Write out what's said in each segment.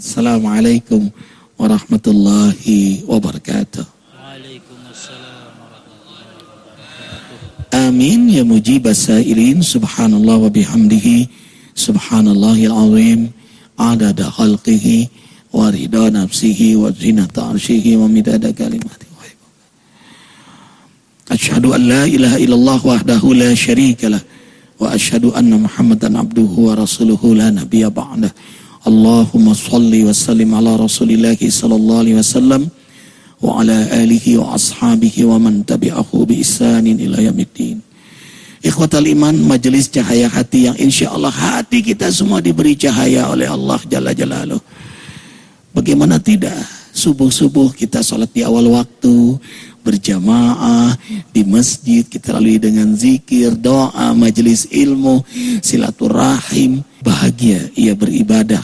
Assalamualaikum warahmatullahi wabarakatuh. Amin ya mujib sailin subhanallah wa bihamdihi subhanallahil azim adada khalqihi wa rida nafsihi wa zinata arshihi wa midada kalimati Ashhadu an la ilaha illallah wahdahu la syarika lah wa ashhadu anna muhammadan abduhu wa rasuluhu la nabiyya ba'dah Allahumma salli wa sallim ala rasulillahi sallallahu alaihi wasallam wa ala alihi wa ashabihi wa man tabi'ahu bi isanin ila yamiddin. Ikhwatal iman majelis cahaya hati yang insya Allah hati kita semua diberi cahaya oleh Allah Jalla Jalaluh. Bagaimana tidak subuh-subuh kita sholat di awal waktu, berjamaah di masjid, kita lalui dengan zikir, doa, majelis ilmu, silaturahim, bahagia ia beribadah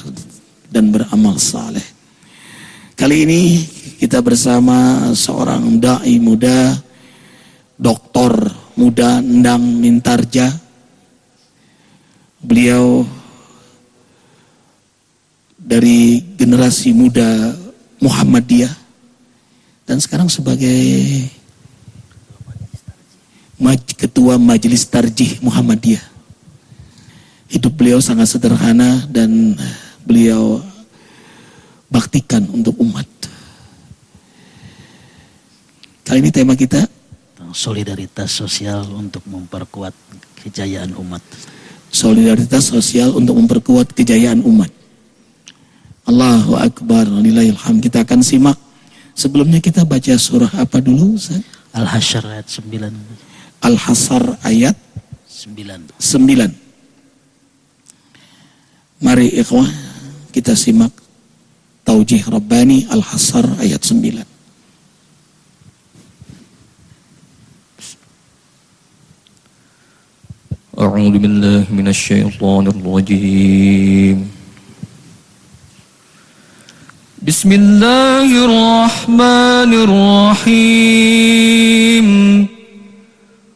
dan beramal saleh. Kali ini kita bersama seorang dai muda, doktor muda Endang Mintarja. Beliau dari generasi muda Muhammadiyah dan sekarang sebagai ketua Majelis Tarjih Muhammadiyah. Hidup beliau sangat sederhana dan beliau baktikan untuk umat. Kali ini tema kita solidaritas sosial untuk memperkuat kejayaan umat. Solidaritas sosial untuk memperkuat kejayaan umat. Allahu Akbar, Alhamdulillah. Kita akan simak. Sebelumnya kita baca surah apa dulu? Al-Hasyr ayat 9. Al-Hasr ayat 9. 9. Mari ikhwah kita simak Taujih Rabbani Al-Hasr ayat 9. أعوذ بالله من الشيطان الرجيم بسم الله الرحمن الرحيم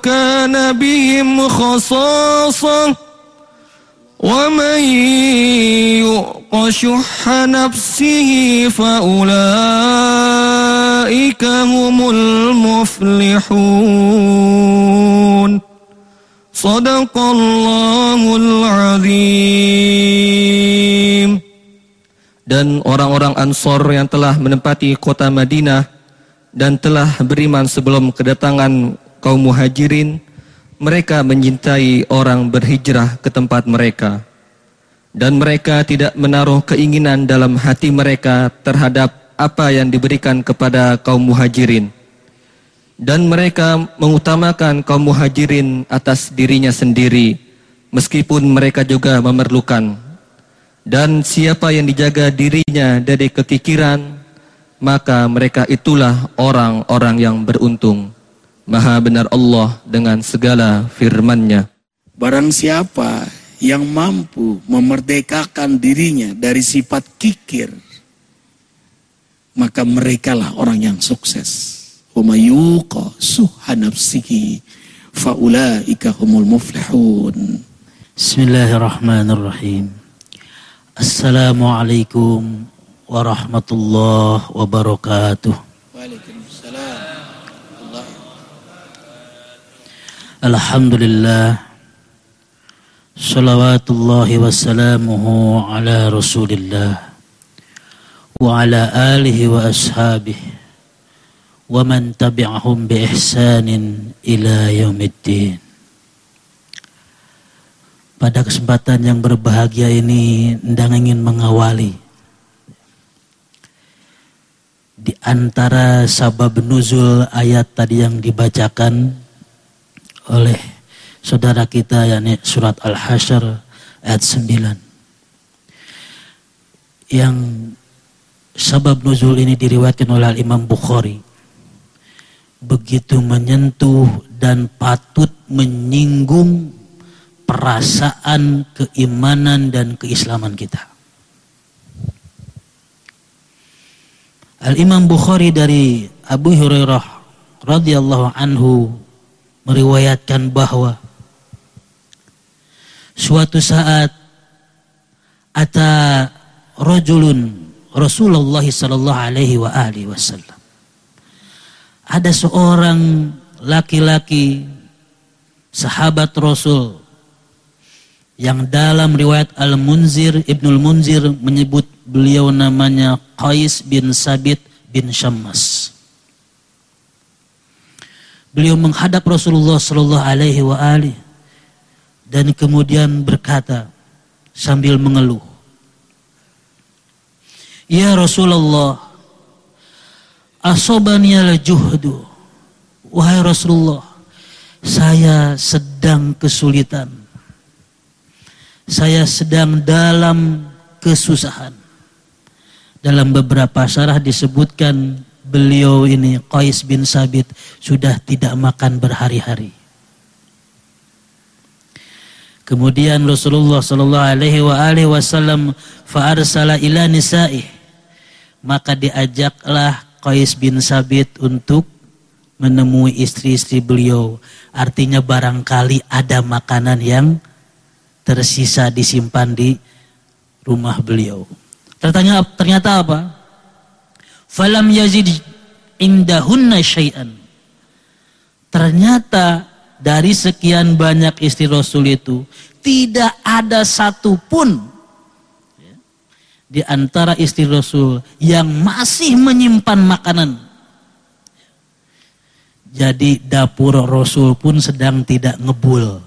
ولو كان بهم خصاصة ومن يؤق شح نفسه فأولئك هم المفلحون صدق الله العظيم dan orang-orang Ansor yang telah menempati kota Madinah dan telah beriman sebelum kedatangan kaum muhajirin mereka mencintai orang berhijrah ke tempat mereka. Dan mereka tidak menaruh keinginan dalam hati mereka terhadap apa yang diberikan kepada kaum muhajirin. Dan mereka mengutamakan kaum muhajirin atas dirinya sendiri, meskipun mereka juga memerlukan. Dan siapa yang dijaga dirinya dari kekikiran, maka mereka itulah orang-orang yang beruntung. Maha benar Allah dengan segala firman-Nya. Barang siapa yang mampu memerdekakan dirinya dari sifat kikir, maka merekalah orang yang sukses. Umayyuqa suhanafsihi faulaika humul muflihun. Bismillahirrahmanirrahim. Assalamualaikum warahmatullahi wabarakatuh. Alhamdulillah. Salawatullahi wassalamuhu ala rasulillah. Wa ala alihi wa ashabihi. Wa man tabi'ahum bi ihsanin ila yaumiddin. Pada kesempatan yang berbahagia ini Ndang ingin mengawali. Di antara sabab nuzul ayat tadi yang dibacakan oleh saudara kita yakni surat Al-Hasyr ayat 9. yang sebab nuzul ini diriwayatkan oleh Imam Bukhari begitu menyentuh dan patut menyinggung perasaan keimanan dan keislaman kita. Al-Imam Bukhari dari Abu Hurairah radhiyallahu anhu meriwayatkan bahwa suatu saat ata rajulun Rasulullah sallallahu alaihi wasallam ada seorang laki-laki sahabat Rasul yang dalam riwayat Al-Munzir Ibnul Munzir menyebut beliau namanya Qais bin Sabit bin Syammas. Beliau menghadap Rasulullah Sallallahu Alaihi wa dan kemudian berkata sambil mengeluh, Ya Rasulullah, Asobani al juhdu. Wahai Rasulullah, saya sedang kesulitan. Saya sedang dalam kesusahan. Dalam beberapa syarah disebutkan beliau ini Qais bin Sabit sudah tidak makan berhari-hari. Kemudian Rasulullah sallallahu alaihi wa alihi wasallam fa arsala ila nisa'i maka diajaklah Qais bin Sabit untuk menemui istri-istri beliau. Artinya barangkali ada makanan yang tersisa disimpan di rumah beliau. Ternyata apa? Falam yazid indahunna syai'an. Ternyata dari sekian banyak istri Rasul itu tidak ada satupun di antara istri Rasul yang masih menyimpan makanan. Jadi dapur Rasul pun sedang tidak ngebul.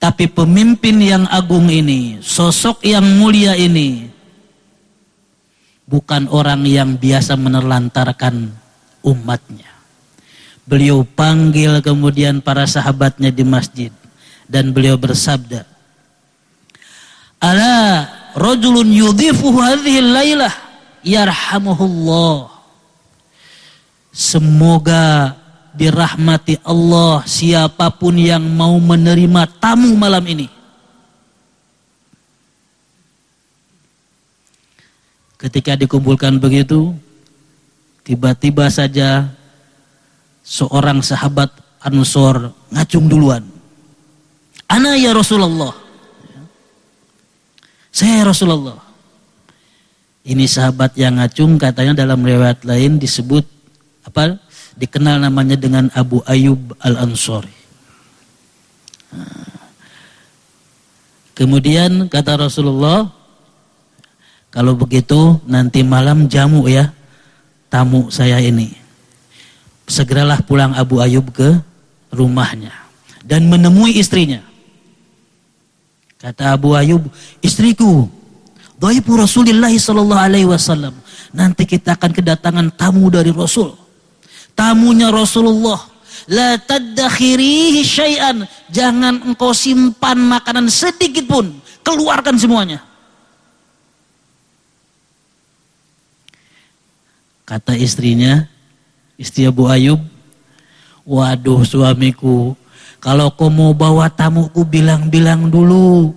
Tapi pemimpin yang agung ini, sosok yang mulia ini, bukan orang yang biasa menerlantarkan umatnya. Beliau panggil kemudian para sahabatnya di masjid. Dan beliau bersabda, ala rajulun yudhifu hadhihi lailah yarhamuhullah semoga dirahmati Allah siapa pun yang mau menerima tamu malam ini ketika dikumpulkan begitu tiba-tiba saja seorang sahabat Ansor ngacung duluan ana ya Rasulullah saya Rasulullah. Ini sahabat yang ngacung katanya dalam riwayat lain disebut apa? Dikenal namanya dengan Abu Ayub Al-Ansori. Kemudian kata Rasulullah, kalau begitu nanti malam jamu ya tamu saya ini. Segeralah pulang Abu Ayub ke rumahnya dan menemui istrinya. Kata Abu Ayub, istriku, Dhaifu Rasulullah sallallahu alaihi. Nanti kita akan kedatangan tamu dari Rasul. Tamunya Rasulullah. La tadakhirihi syai'an. Jangan engkau simpan makanan sedikit pun. Keluarkan semuanya. Kata istrinya, istri Abu Ayub, waduh suamiku, kalau kau mau bawa tamuku bilang-bilang dulu.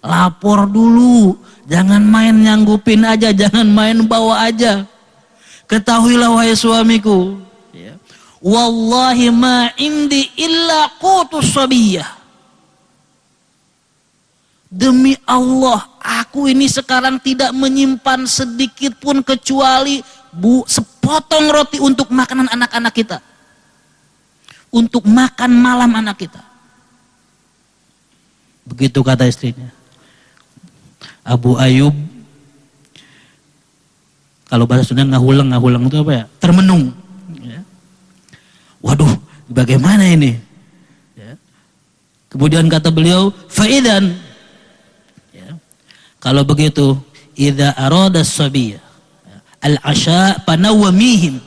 Lapor dulu. Jangan main nyanggupin aja, jangan main bawa aja. Ketahuilah wahai suamiku. Ya. Wallahi ma indi illa qutus sabiyah. Demi Allah, aku ini sekarang tidak menyimpan sedikit pun kecuali bu sepotong roti untuk makanan anak-anak kita untuk makan malam anak kita. Begitu kata istrinya. Abu Ayub kalau bahasa Sunda ngahulang, ngahulang itu apa ya? Termenung. Ya. Waduh, bagaimana ini? Ya. Kemudian kata beliau, faidan. Ya. Kalau begitu, idza arada sabiya al-asha panawamihim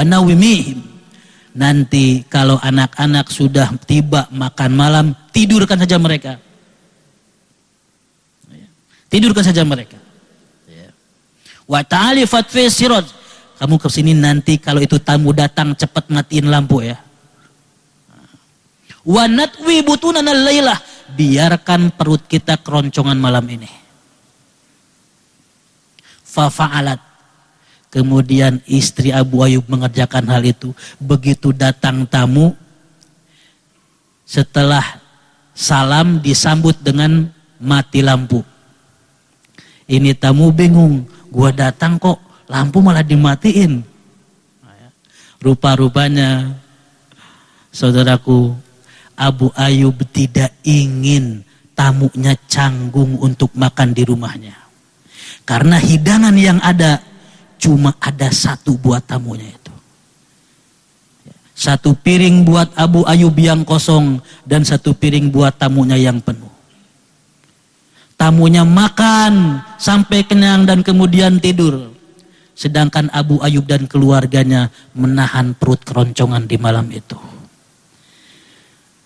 panawimihim. Nanti kalau anak-anak sudah tiba makan malam, tidurkan saja mereka. Tidurkan saja mereka. Wa ta'alifat fi siraj. Kamu ke sini nanti kalau itu tamu datang cepat matiin lampu ya. Wa natwi butunana lailah. Biarkan perut kita keroncongan malam ini. Fafa'alat. Kemudian istri Abu Ayub mengerjakan hal itu. Begitu datang tamu, setelah salam disambut dengan mati lampu. Ini tamu bingung, gua datang kok lampu malah dimatiin. Rupa-rupanya, saudaraku, Abu Ayub tidak ingin tamunya canggung untuk makan di rumahnya. Karena hidangan yang ada cuma ada satu buat tamunya itu. Satu piring buat Abu Ayub yang kosong dan satu piring buat tamunya yang penuh. Tamunya makan sampai kenyang dan kemudian tidur. Sedangkan Abu Ayub dan keluarganya menahan perut keroncongan di malam itu.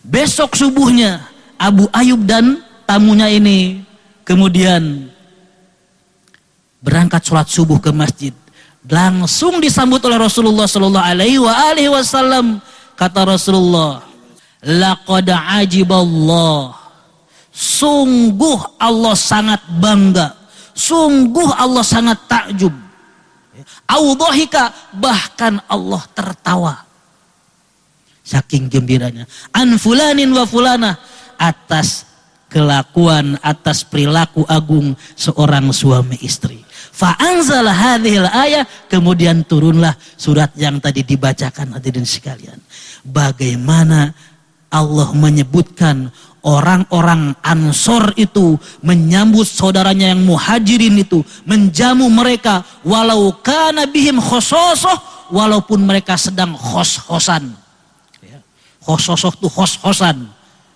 Besok subuhnya Abu Ayub dan tamunya ini kemudian berangkat sholat subuh ke masjid. Langsung disambut oleh Rasulullah Sallallahu Alaihi Wasallam. Kata Rasulullah, laqad ajiballah. Sungguh Allah sangat bangga. Sungguh Allah sangat takjub. Audhika bahkan Allah tertawa. Saking gembiranya. An fulanin wa fulana atas kelakuan, atas perilaku agung seorang suami istri. Fa'anzal hadhil ayat. Kemudian turunlah surat yang tadi dibacakan hadirin sekalian. Bagaimana Allah menyebutkan orang-orang ansor itu menyambut saudaranya yang muhajirin itu. Menjamu mereka walau kana bihim khososoh. Walaupun mereka sedang khos-khosan. Ya. Khososoh itu khos-khosan.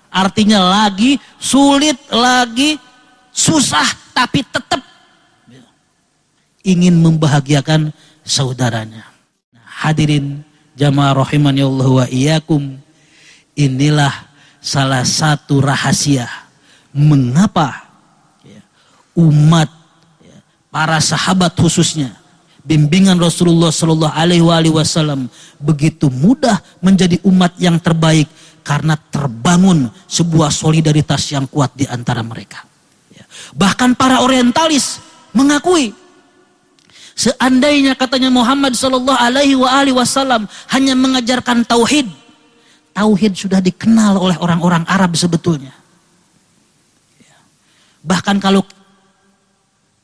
Artinya lagi sulit, lagi susah tapi tetap ingin membahagiakan saudaranya. Nah, hadirin jamaah rahimani Allah wa iyyakum. Inilah salah satu rahasia mengapa ya, umat ya, para sahabat khususnya bimbingan Rasulullah Shallallahu Alaihi Wasallam begitu mudah menjadi umat yang terbaik karena terbangun sebuah solidaritas yang kuat di antara mereka. Ya. Bahkan para orientalis mengakui Seandainya katanya Muhammad Shallallahu Alaihi Wasallam hanya mengajarkan tauhid, tauhid sudah dikenal oleh orang-orang Arab sebetulnya. Bahkan kalau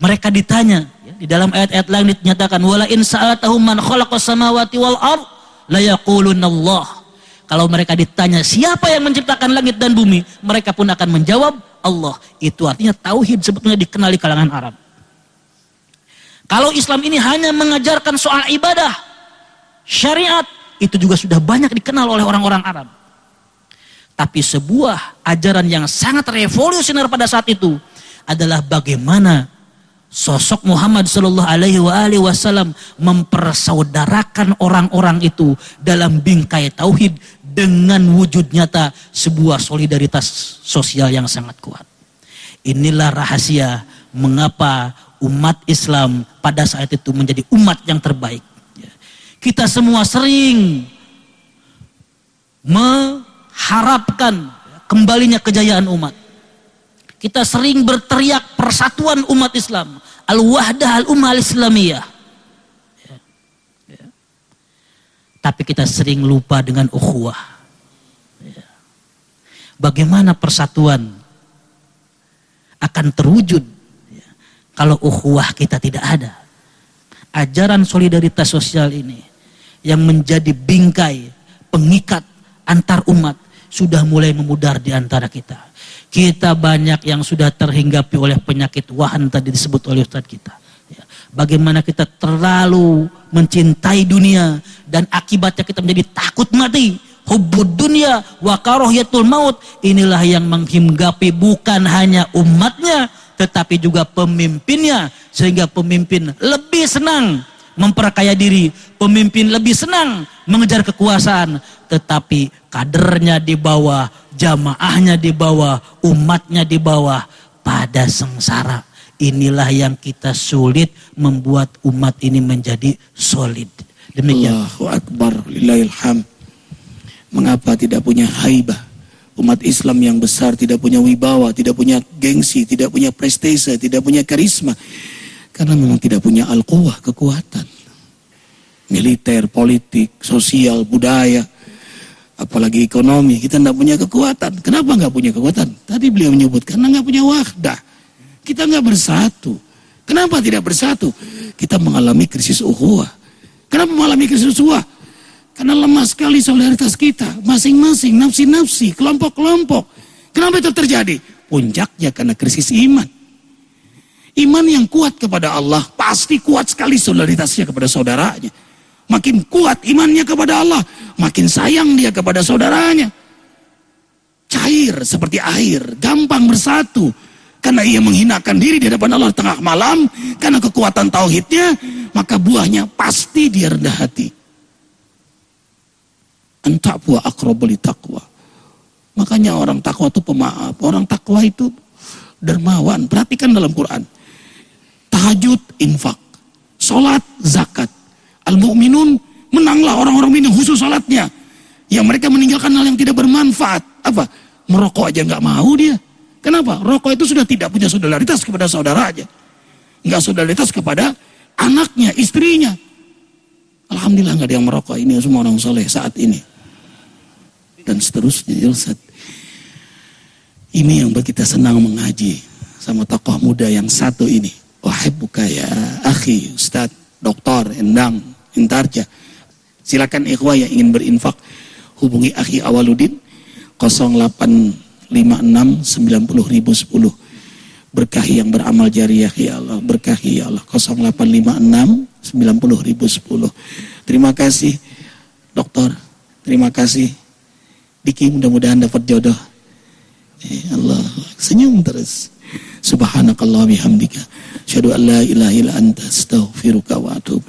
mereka ditanya ya, di dalam ayat-ayat lain dinyatakan wala in sa'atahum man khalaqas samawati wal ard la Allah. Kalau mereka ditanya siapa yang menciptakan langit dan bumi, mereka pun akan menjawab Allah. Itu artinya tauhid sebetulnya dikenal di kalangan Arab. Kalau Islam ini hanya mengajarkan soal ibadah, syariat, itu juga sudah banyak dikenal oleh orang-orang Arab. Tapi sebuah ajaran yang sangat revolusioner pada saat itu adalah bagaimana sosok Muhammad Shallallahu Alaihi Wasallam mempersaudarakan orang-orang itu dalam bingkai tauhid dengan wujud nyata sebuah solidaritas sosial yang sangat kuat. Inilah rahasia mengapa umat Islam pada saat itu menjadi umat yang terbaik. Kita semua sering mengharapkan kembalinya kejayaan umat. Kita sering berteriak persatuan umat Islam. Al-wahdah al-ummah al-islamiyah. Ya. Tapi kita sering lupa dengan ukhuwah. Bagaimana persatuan akan terwujud kalau ukhuwah kita tidak ada. Ajaran solidaritas sosial ini yang menjadi bingkai pengikat antar umat sudah mulai memudar di antara kita. Kita banyak yang sudah terhinggapi oleh penyakit wahan tadi disebut oleh Ustaz kita. Ya. Bagaimana kita terlalu mencintai dunia dan akibatnya kita menjadi takut mati. Hubbud dunia wa karohiyatul maut. Inilah yang menghinggapi bukan hanya umatnya tetapi juga pemimpinnya sehingga pemimpin lebih senang memperkaya diri, pemimpin lebih senang mengejar kekuasaan, tetapi kadernya di bawah, jamaahnya di bawah, umatnya di bawah, pada sengsara. Inilah yang kita sulit membuat umat ini menjadi solid. Demikian. Allahu Akbar, lillahilham. Mengapa tidak punya haibah? Umat Islam yang besar tidak punya wibawa, tidak punya gengsi, tidak punya prestise, tidak punya karisma. Karena memang tidak punya al-quwah, kekuatan. Militer, politik, sosial, budaya, apalagi ekonomi. Kita tidak punya kekuatan. Kenapa nggak punya kekuatan? Tadi beliau menyebut, karena nggak punya wahdah. Kita nggak bersatu. Kenapa tidak bersatu? Kita mengalami krisis uhuah. Kenapa mengalami krisis uhuah? Karena lemah sekali solidaritas kita. Masing-masing, nafsi-nafsi, kelompok-kelompok. Kenapa itu terjadi? Puncaknya karena krisis iman. Iman yang kuat kepada Allah pasti kuat sekali solidaritasnya kepada saudaranya. Makin kuat imannya kepada Allah, makin sayang dia kepada saudaranya. Cair seperti air, gampang bersatu. Karena ia menghinakan diri di hadapan Allah tengah malam, karena kekuatan tauhidnya, maka buahnya pasti dia rendah hati buah akrobali takwa. Makanya orang takwa itu pemaaf. Orang takwa itu dermawan. Perhatikan dalam Quran. Tahajud, infak. Sholat, zakat. Al-mu'minun, menanglah orang-orang minum khusus sholatnya. Yang mereka meninggalkan hal yang tidak bermanfaat. Apa? Merokok aja nggak mau dia. Kenapa? Rokok itu sudah tidak punya solidaritas kepada saudaranya. Nggak solidaritas kepada anaknya, istrinya. Alhamdulillah nggak ada yang merokok. Ini semua orang soleh saat ini dan seterusnya ya Ustaz. Ini yang kita senang mengaji sama tokoh muda yang satu ini. Wahibbuka ya akhi, Ustaz, Doktor, Endang, Intarja. Silakan ikhwah yang ingin berinfak hubungi akhi Awaludin 0856 10 berkahi yang beramal jariah ya Allah berkahi ya Allah 0856 10 terima kasih dokter terima kasih Diki mudah-mudahan dapat jodoh. Ya Allah, senyum terus. Subhanakallah bihamdika. Asyhadu an la ilaha illa anta astaghfiruka wa atubu.